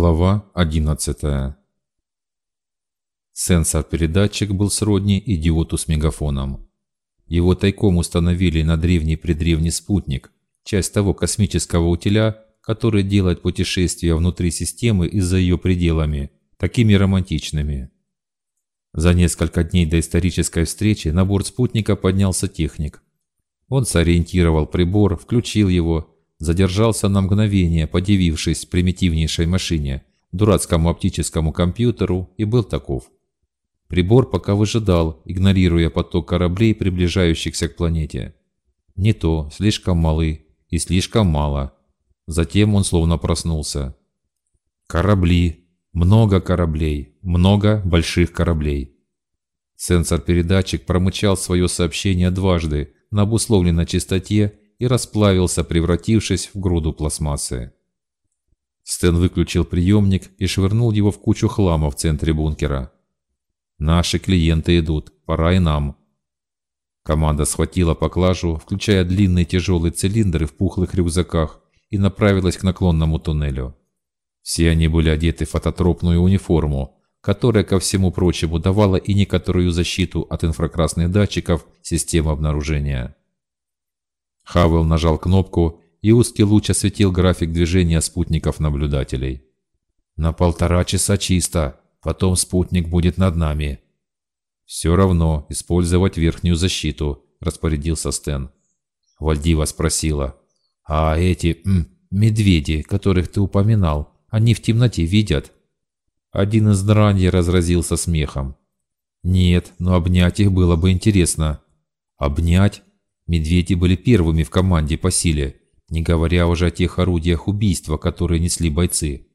Глава 11 Сенсор-передатчик был сродни идиоту с мегафоном. Его тайком установили на древний-предревний спутник, часть того космического утиля, который делает путешествия внутри системы и за ее пределами такими романтичными. За несколько дней до исторической встречи на борт спутника поднялся техник. Он сориентировал прибор, включил его, задержался на мгновение, подивившись примитивнейшей машине, дурацкому оптическому компьютеру, и был таков. Прибор пока выжидал, игнорируя поток кораблей, приближающихся к планете. Не то, слишком малы и слишком мало. Затем он словно проснулся. Корабли. Много кораблей. Много больших кораблей. Сенсор-передатчик промычал свое сообщение дважды на обусловленной частоте и расплавился, превратившись в груду пластмассы. Стэн выключил приемник и швырнул его в кучу хлама в центре бункера. «Наши клиенты идут, пора и нам». Команда схватила поклажу, включая длинные тяжелые цилиндры в пухлых рюкзаках, и направилась к наклонному туннелю. Все они были одеты в фототропную униформу, которая, ко всему прочему, давала и некоторую защиту от инфракрасных датчиков системы обнаружения. Хавел нажал кнопку, и узкий луч осветил график движения спутников-наблюдателей. «На полтора часа чисто, потом спутник будет над нами». «Все равно использовать верхнюю защиту», – распорядился Стэн. Вальдива спросила. «А эти м, медведи, которых ты упоминал, они в темноте видят?» Один из дранья разразился смехом. «Нет, но обнять их было бы интересно». «Обнять? Медведи были первыми в команде по силе, не говоря уже о тех орудиях убийства, которые несли бойцы.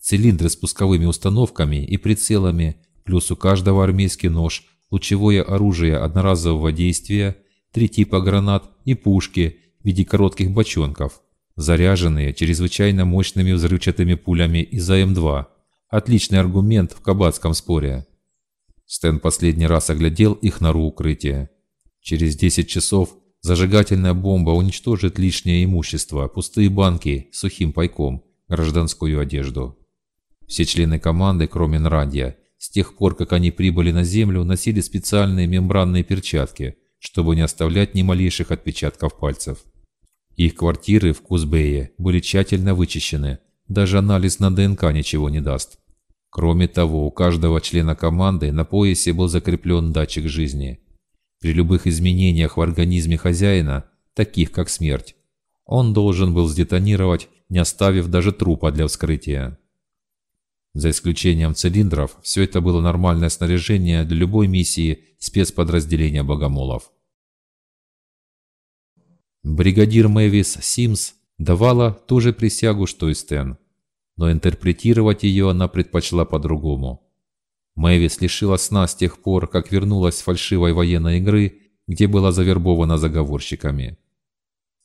Цилиндры с пусковыми установками и прицелами, плюс у каждого армейский нож, лучевое оружие одноразового действия, три типа гранат и пушки в виде коротких бочонков, заряженные чрезвычайно мощными взрывчатыми пулями из АМ-2. Отличный аргумент в кабацком споре. Стэн последний раз оглядел их нору укрытия. Через 10 часов Зажигательная бомба уничтожит лишнее имущество, пустые банки, сухим пайком, гражданскую одежду. Все члены команды, кроме Нрадья, с тех пор, как они прибыли на Землю, носили специальные мембранные перчатки, чтобы не оставлять ни малейших отпечатков пальцев. Их квартиры в Кузбее были тщательно вычищены, даже анализ на ДНК ничего не даст. Кроме того, у каждого члена команды на поясе был закреплен датчик жизни – при любых изменениях в организме хозяина, таких как смерть, он должен был сдетонировать, не оставив даже трупа для вскрытия. За исключением цилиндров, все это было нормальное снаряжение для любой миссии спецподразделения богомолов. Бригадир Мэвис Симс давала ту же присягу, что и Стэн, но интерпретировать ее она предпочла по-другому. Мэвис лишила сна с тех пор, как вернулась с фальшивой военной игры, где была завербована заговорщиками.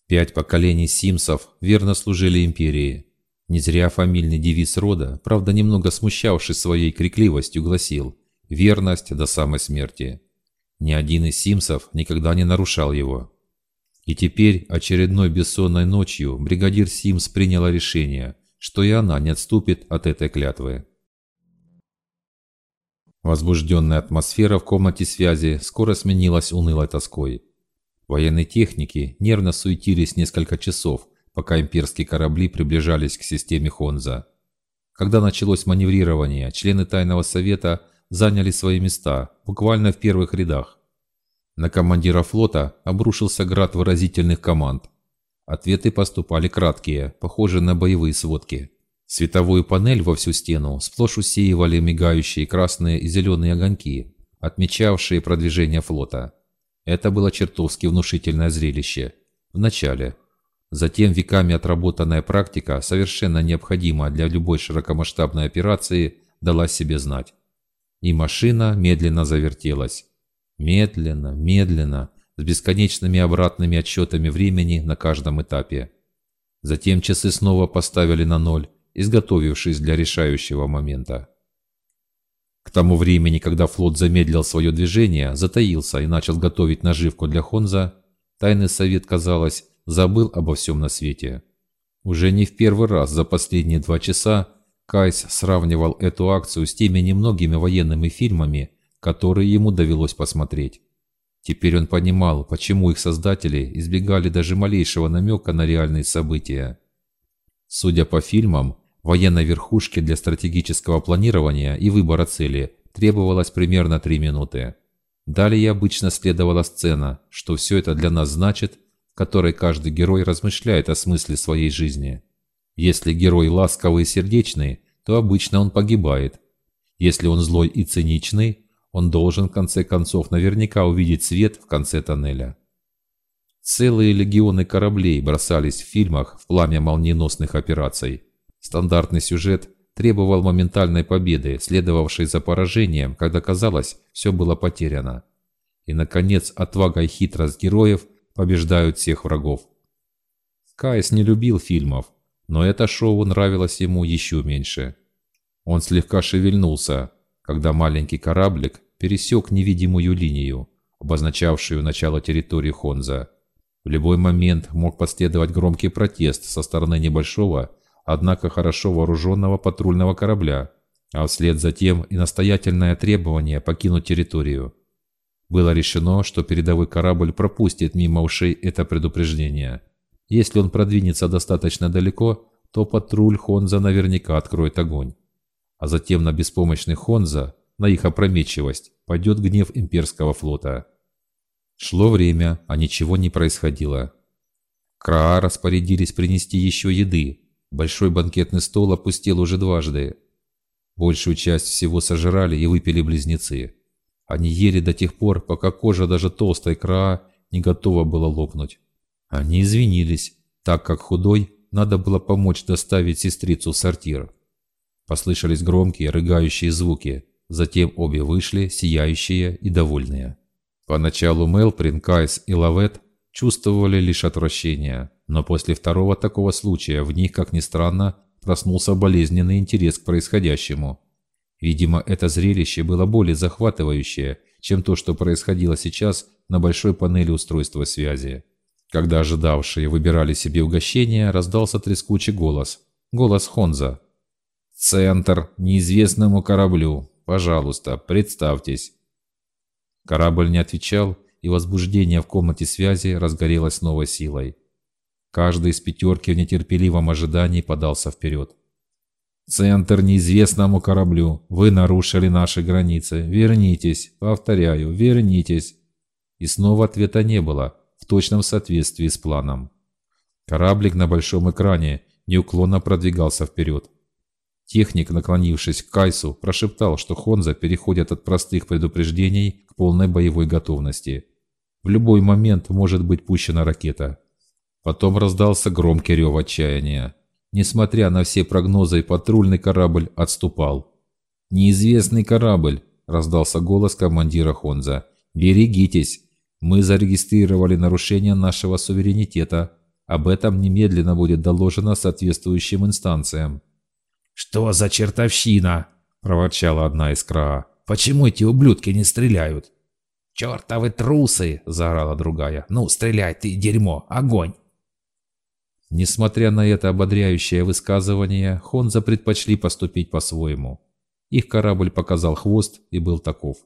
Пять поколений Симсов верно служили империи. Не зря фамильный девиз рода, правда немного смущавшись своей крикливостью, гласил «Верность до самой смерти». Ни один из Симсов никогда не нарушал его. И теперь, очередной бессонной ночью, бригадир Симс приняла решение, что и она не отступит от этой клятвы. Возбужденная атмосфера в комнате связи скоро сменилась унылой тоской. Военные техники нервно суетились несколько часов, пока имперские корабли приближались к системе Хонза. Когда началось маневрирование, члены Тайного Совета заняли свои места, буквально в первых рядах. На командира флота обрушился град выразительных команд. Ответы поступали краткие, похожие на боевые сводки. Световую панель во всю стену сплошь усеивали мигающие красные и зеленые огоньки, отмечавшие продвижение флота. Это было чертовски внушительное зрелище. В начале. Затем веками отработанная практика, совершенно необходимая для любой широкомасштабной операции, дала себе знать. И машина медленно завертелась. Медленно, медленно, с бесконечными обратными отсчетами времени на каждом этапе. Затем часы снова поставили на ноль, изготовившись для решающего момента. К тому времени, когда флот замедлил свое движение, затаился и начал готовить наживку для Хонза, тайный совет, казалось, забыл обо всем на свете. Уже не в первый раз за последние два часа Кайс сравнивал эту акцию с теми немногими военными фильмами, которые ему довелось посмотреть. Теперь он понимал, почему их создатели избегали даже малейшего намека на реальные события. Судя по фильмам, военной верхушке для стратегического планирования и выбора цели требовалось примерно 3 минуты. Далее обычно следовала сцена, что все это для нас значит, которой каждый герой размышляет о смысле своей жизни. Если герой ласковый и сердечный, то обычно он погибает. Если он злой и циничный, он должен в конце концов наверняка увидеть свет в конце тоннеля. Целые легионы кораблей бросались в фильмах в пламя молниеносных операций. Стандартный сюжет требовал моментальной победы, следовавшей за поражением, когда казалось, все было потеряно. И, наконец, отвага и хитрость героев побеждают всех врагов. Кайс не любил фильмов, но это шоу нравилось ему еще меньше. Он слегка шевельнулся, когда маленький кораблик пересек невидимую линию, обозначавшую начало территории Хонза. В любой момент мог последовать громкий протест со стороны небольшого, однако хорошо вооруженного патрульного корабля, а вслед за тем и настоятельное требование покинуть территорию. Было решено, что передовой корабль пропустит мимо ушей это предупреждение. Если он продвинется достаточно далеко, то патруль Хонза наверняка откроет огонь. А затем на беспомощный Хонза на их опрометчивость пойдет гнев имперского флота. Шло время, а ничего не происходило. Краа распорядились принести еще еды. Большой банкетный стол опустел уже дважды. Большую часть всего сожрали и выпили близнецы. Они ели до тех пор, пока кожа даже толстой Краа не готова была лопнуть. Они извинились, так как худой надо было помочь доставить сестрицу в сортир. Послышались громкие, рыгающие звуки. Затем обе вышли, сияющие и довольные. Поначалу Мелприн, Кайс и Лавет чувствовали лишь отвращение, но после второго такого случая в них, как ни странно, проснулся болезненный интерес к происходящему. Видимо, это зрелище было более захватывающее, чем то, что происходило сейчас на большой панели устройства связи. Когда ожидавшие выбирали себе угощение, раздался трескучий голос. Голос Хонза. «Центр неизвестному кораблю. Пожалуйста, представьтесь». Корабль не отвечал, и возбуждение в комнате связи разгорелось новой силой. Каждый из пятерки в нетерпеливом ожидании подался вперед. «Центр неизвестному кораблю. Вы нарушили наши границы. Вернитесь. Повторяю, вернитесь». И снова ответа не было, в точном соответствии с планом. Кораблик на большом экране неуклонно продвигался вперед. Техник, наклонившись к Кайсу, прошептал, что Хонза переходит от простых предупреждений к полной боевой готовности. В любой момент может быть пущена ракета. Потом раздался громкий рев отчаяния. Несмотря на все прогнозы, патрульный корабль отступал. «Неизвестный корабль!» – раздался голос командира Хонза. «Берегитесь! Мы зарегистрировали нарушение нашего суверенитета. Об этом немедленно будет доложено соответствующим инстанциям». «Что за чертовщина?» – проворчала одна из Краа. «Почему эти ублюдки не стреляют?» «Чертовы трусы!» – заорала другая. «Ну, стреляй ты, дерьмо! Огонь!» Несмотря на это ободряющее высказывание, Хонза предпочли поступить по-своему. Их корабль показал хвост и был таков.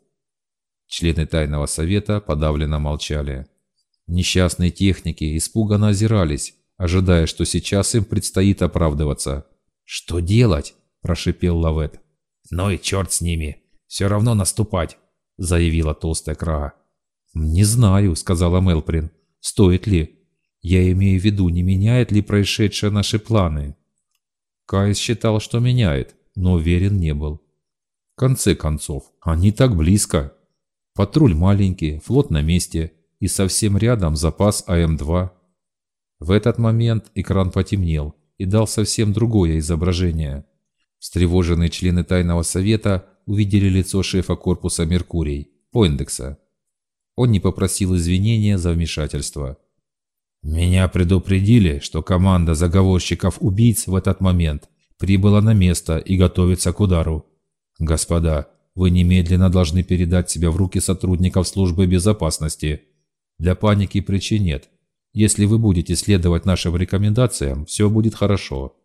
Члены тайного совета подавленно молчали. Несчастные техники испуганно озирались, ожидая, что сейчас им предстоит оправдываться. «Что делать?» – прошипел Лавет. «Ну и черт с ними. Все равно наступать», – заявила толстая Краа. «Не знаю», – сказала Мелприн. «Стоит ли? Я имею в виду, не меняет ли происшедшее наши планы?» Кайс считал, что меняет, но уверен не был. В конце концов, они так близко. Патруль маленький, флот на месте, и совсем рядом запас АМ-2. В этот момент экран потемнел, и дал совсем другое изображение. Встревоженные члены тайного совета увидели лицо шефа корпуса «Меркурий» Пойндекса. Он не попросил извинения за вмешательство. «Меня предупредили, что команда заговорщиков-убийц в этот момент прибыла на место и готовится к удару. Господа, вы немедленно должны передать себя в руки сотрудников службы безопасности. Для паники причин нет. Если вы будете следовать нашим рекомендациям, все будет хорошо».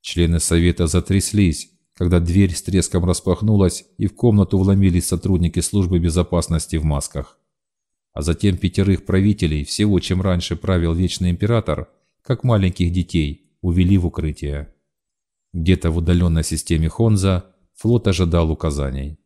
Члены совета затряслись, когда дверь с треском распахнулась и в комнату вломились сотрудники службы безопасности в масках. А затем пятерых правителей, всего чем раньше правил Вечный Император, как маленьких детей, увели в укрытие. Где-то в удаленной системе Хонза флот ожидал указаний.